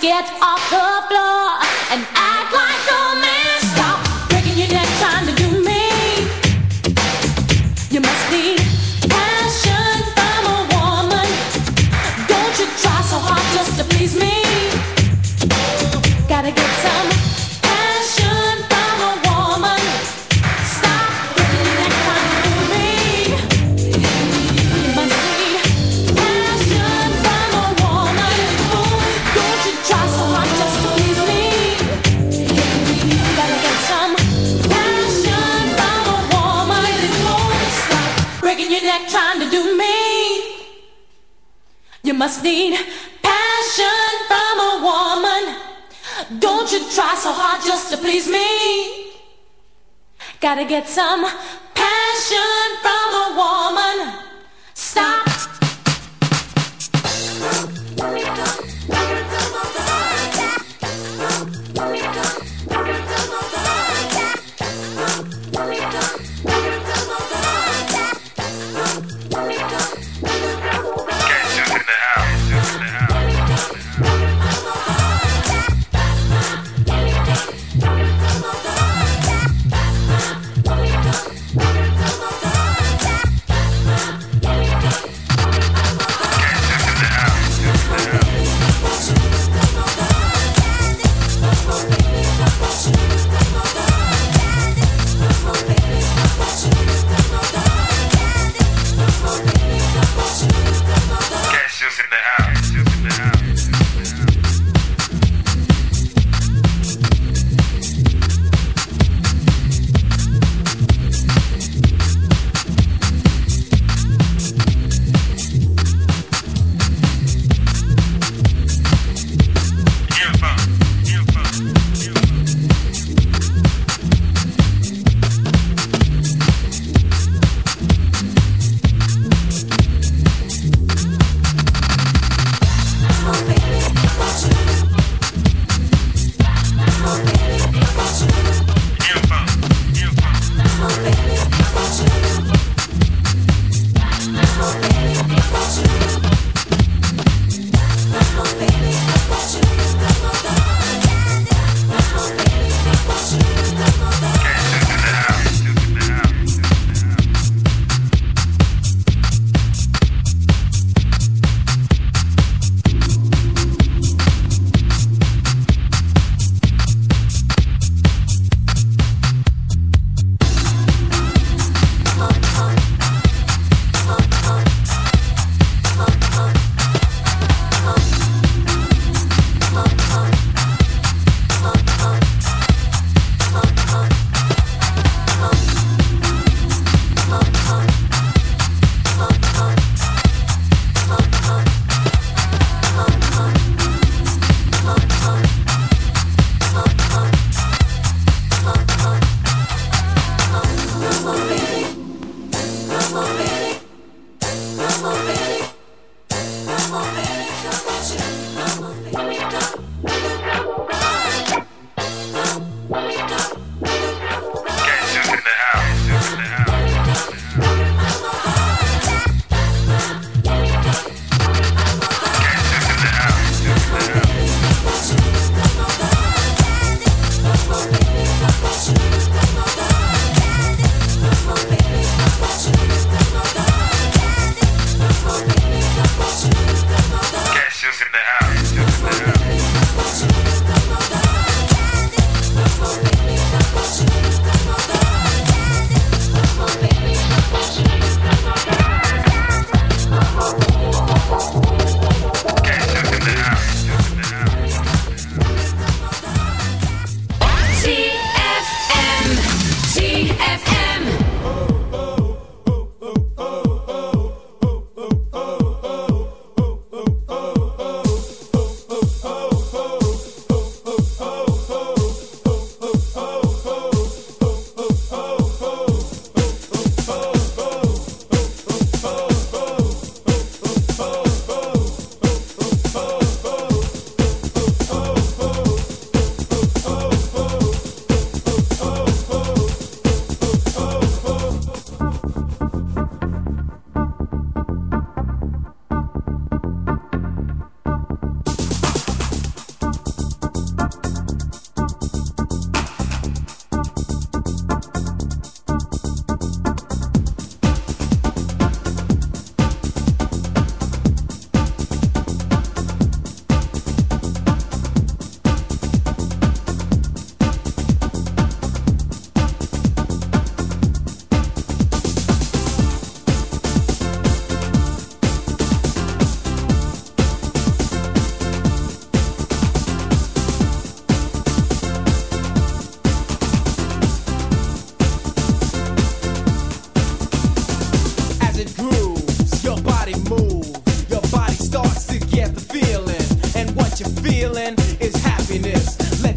get off the get some?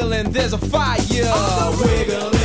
and there's a fire.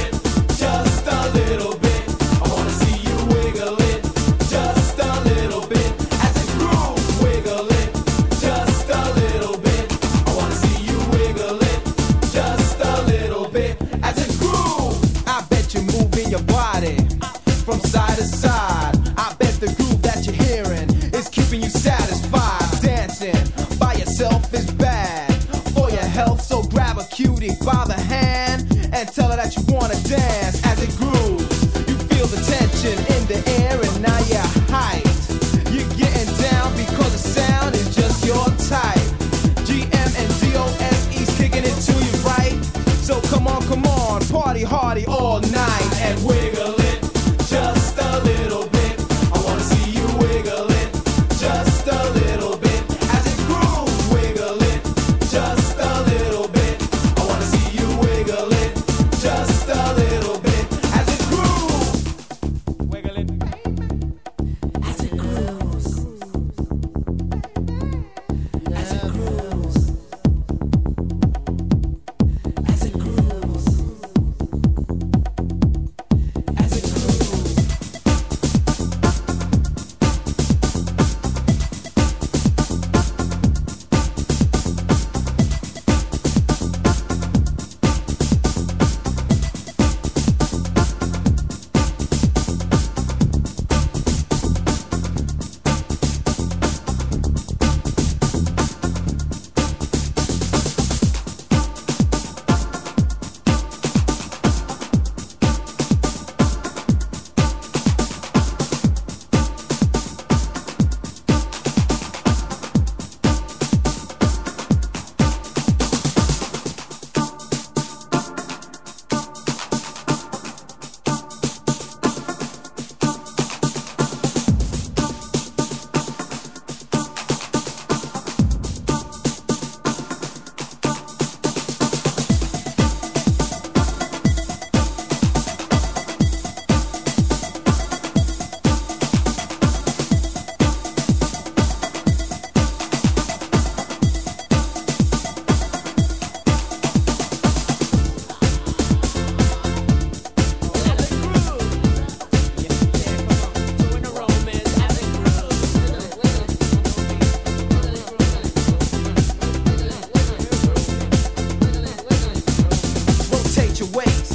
your ways.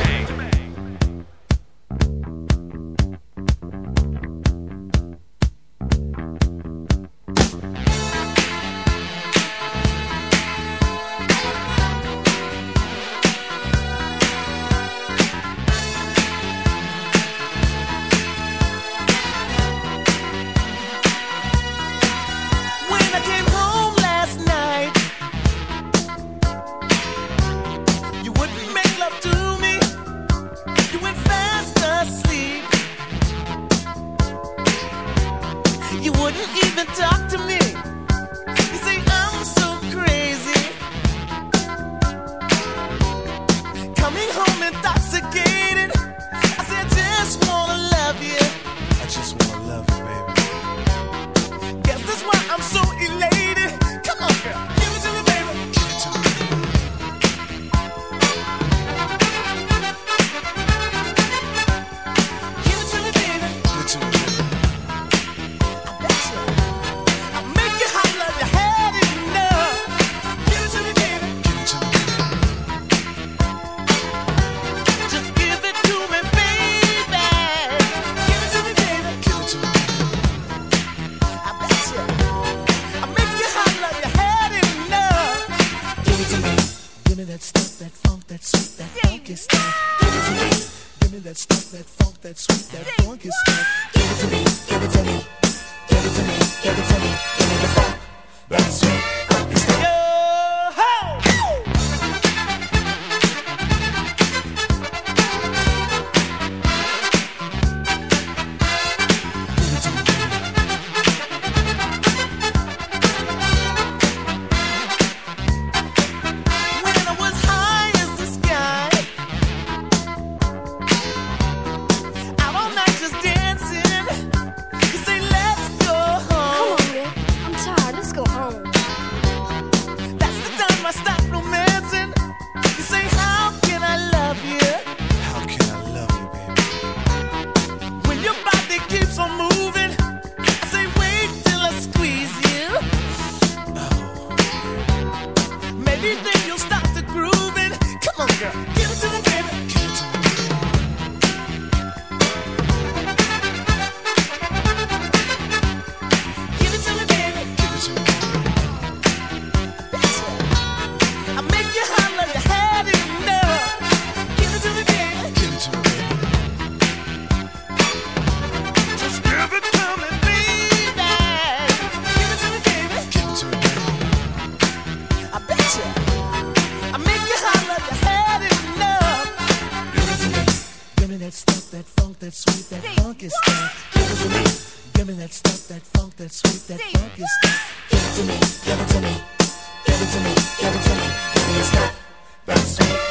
Give it to me, give it to me, give it to me, give me a stuff. That's sweet.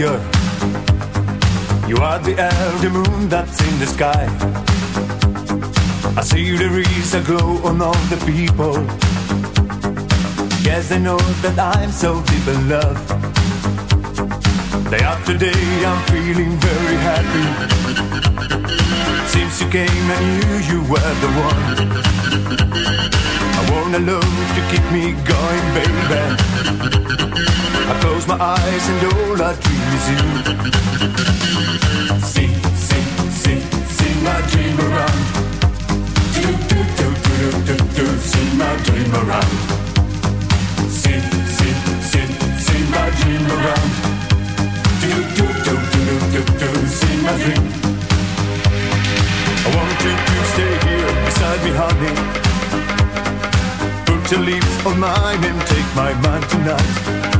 Desire. You are the the moon that's in the sky. I see there is a glow on all the people. Yes, they know that I'm so deep in love. Day after day, I'm feeling very happy. Since you came, I knew you were the one. I want a love to keep me going, baby. Close my eyes and all I dream is you. Sing, sing, sing, sing my dream around. Do, do, do, do, do, do, do, sing my dream around. Sing, sing, sing, sing my dream around. Do, do, do, do, do, do, do, sing my dream. I want you to stay here beside me, honey. Put your lips on mine and take my mind tonight.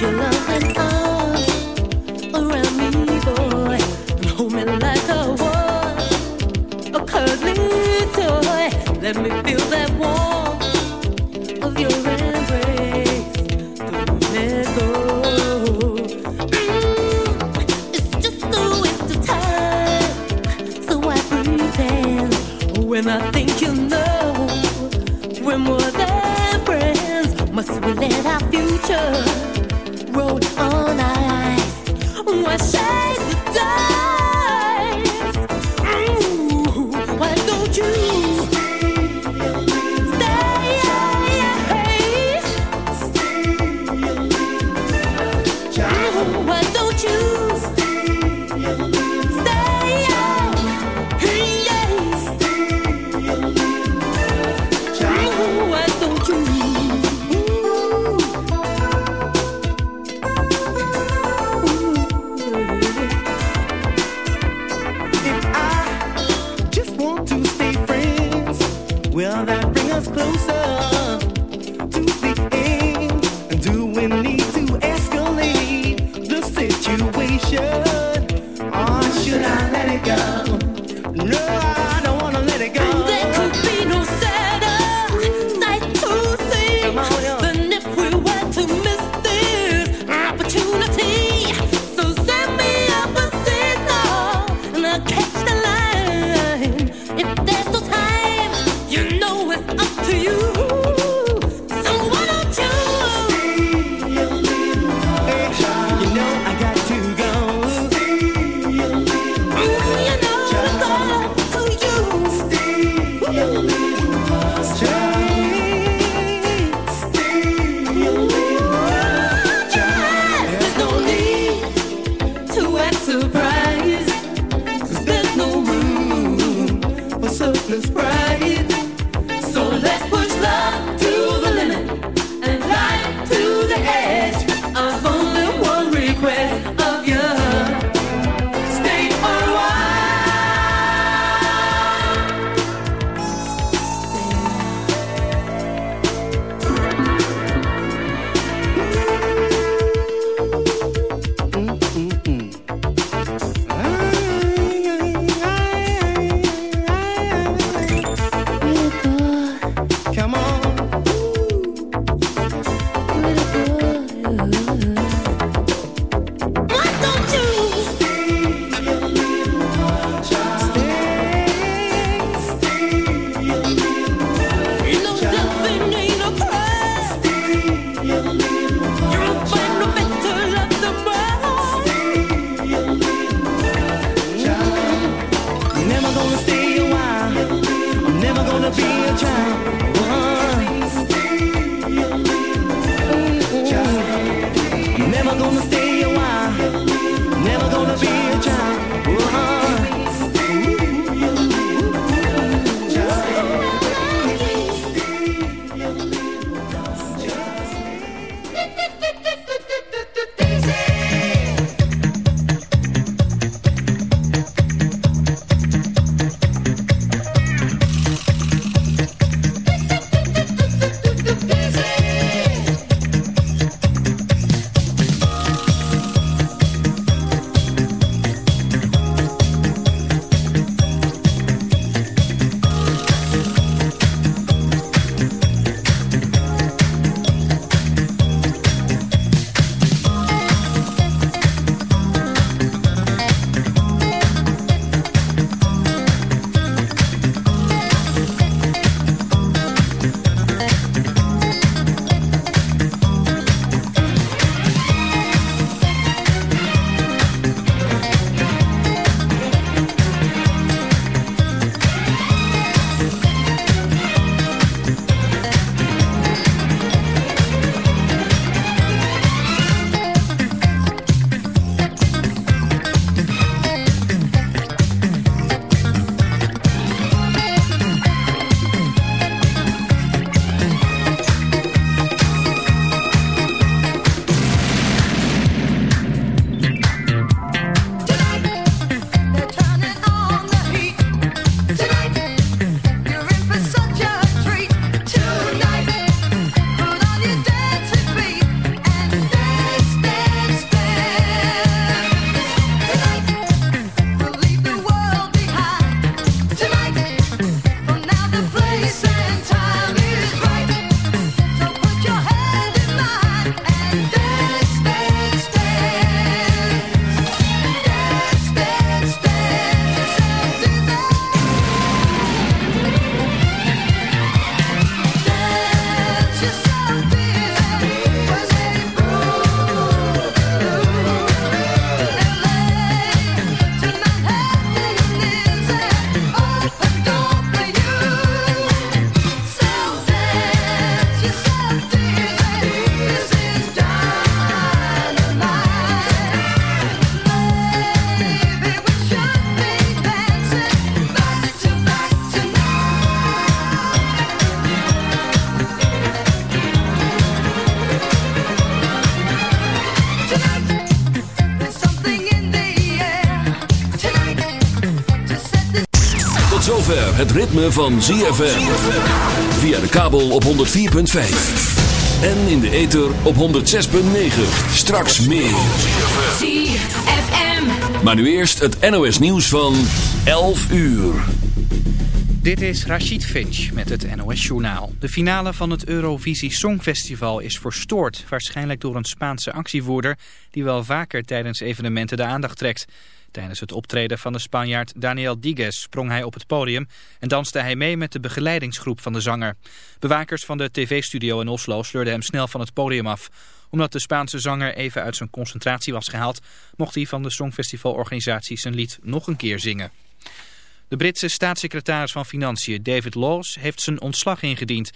your love. legal. Ritme van ZFM. Via de kabel op 104.5. En in de ether op 106.9. Straks meer. ZFM. Maar nu eerst het NOS nieuws van 11 uur. Dit is Rachid Finch met het NOS-journaal. De finale van het Eurovisie Songfestival is verstoord. Waarschijnlijk door een Spaanse actievoerder... die wel vaker tijdens evenementen de aandacht trekt. Tijdens het optreden van de Spanjaard Daniel Digues sprong hij op het podium... en danste hij mee met de begeleidingsgroep van de zanger. Bewakers van de tv-studio in Oslo sleurden hem snel van het podium af. Omdat de Spaanse zanger even uit zijn concentratie was gehaald... mocht hij van de Songfestivalorganisatie zijn lied nog een keer zingen. De Britse staatssecretaris van Financiën David Laws heeft zijn ontslag ingediend.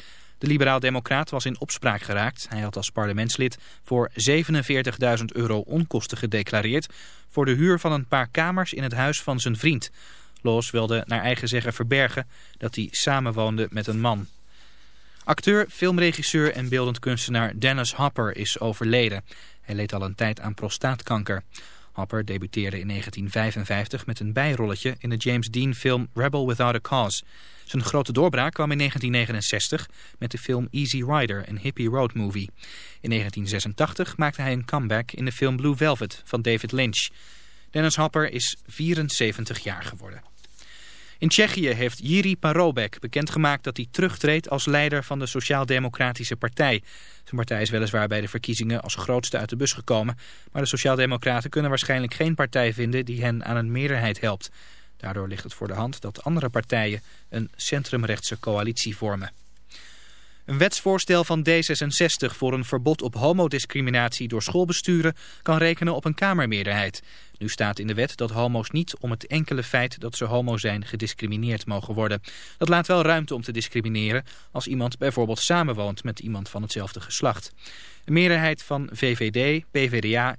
De liberaal-democraat was in opspraak geraakt. Hij had als parlementslid voor 47.000 euro onkosten gedeclareerd... voor de huur van een paar kamers in het huis van zijn vriend. Laws wilde naar eigen zeggen verbergen dat hij samenwoonde met een man. Acteur, filmregisseur en beeldend kunstenaar Dennis Hopper is overleden. Hij leed al een tijd aan prostaatkanker. Hopper debuteerde in 1955 met een bijrolletje in de James Dean film Rebel Without a Cause. Zijn grote doorbraak kwam in 1969 met de film Easy Rider, een hippie road movie. In 1986 maakte hij een comeback in de film Blue Velvet van David Lynch. Dennis Hopper is 74 jaar geworden. In Tsjechië heeft Jiri Parobek bekendgemaakt dat hij terugtreedt als leider van de Sociaal-Democratische Partij. Zijn partij is weliswaar bij de verkiezingen als grootste uit de bus gekomen, maar de Sociaaldemocraten kunnen waarschijnlijk geen partij vinden die hen aan een meerderheid helpt. Daardoor ligt het voor de hand dat andere partijen een centrumrechtse coalitie vormen. Een wetsvoorstel van D66 voor een verbod op homodiscriminatie door schoolbesturen kan rekenen op een kamermeerderheid. Nu staat in de wet dat homo's niet om het enkele feit dat ze homo zijn gediscrimineerd mogen worden. Dat laat wel ruimte om te discrimineren als iemand bijvoorbeeld samenwoont met iemand van hetzelfde geslacht. Een meerderheid van VVD, PvdA